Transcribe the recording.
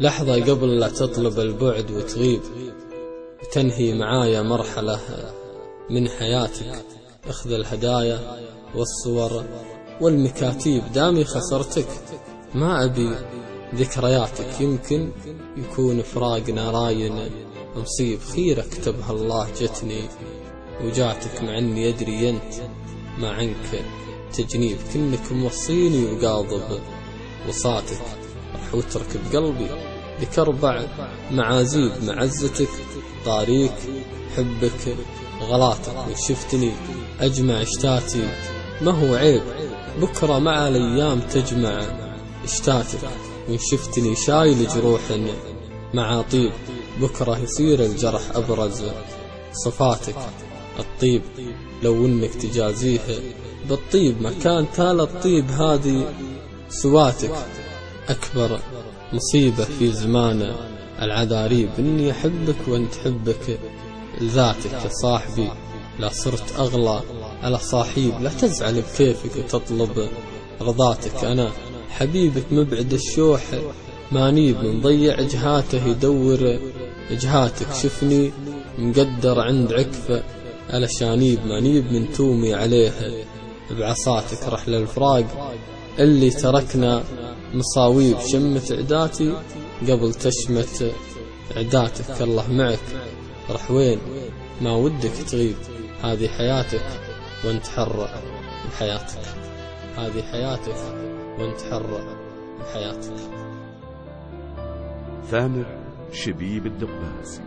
لحظة قبل لا تطلب البعد وتغيب وتنهي معايا مرحلة من حياتك. اخذ الهدايا والصور والمكاتيب دامي خسرتك. ما أبي ذكرياتك يمكن يكون فراقنا راين مصيب. خير اكتبها الله جتني وجاتك مع إني أدري أنت ما عنك تجنيب. كنك موصيني وقاضب وصاتك. راح وترك بقلبي لك أربع معازيب معزتك طاريك حبك غلاطك وشفتني أجمع إشتاتي ما هو عيب؟ بكرة مع الأيام تجمع إشتاتك. وان شفتني شايل جروح مع طيب بكرة يصير الجرح أبرز صفاتك. الطيب لو إنك تجازيه بالطيب مكان تال الطيب هذه سواتك. أكبر مصيبة في زمان العذاريب إني أحبك وأنت حبك لذاتك يا صاحبي لا صرت أغلى على صاحب لا تزعل بكيفك وتطلب رضاتك أنا حبيبك مبعد الشوح مانيب مضيع جهاته يدور جهاتك. شفني مقدر عند عكفة على شانيب مانيب من تومي عليه بعصاتك. رحل الفراق اللي تركنا مصاويب شمت عداتي قبل تشمت عداتك. الله معك. رح وين؟ ما ودك تغيب. هذه حياتك وانت حر بحياتك. هذه حياتك وانت حر بحياتك. ثامر شبيب الدباسي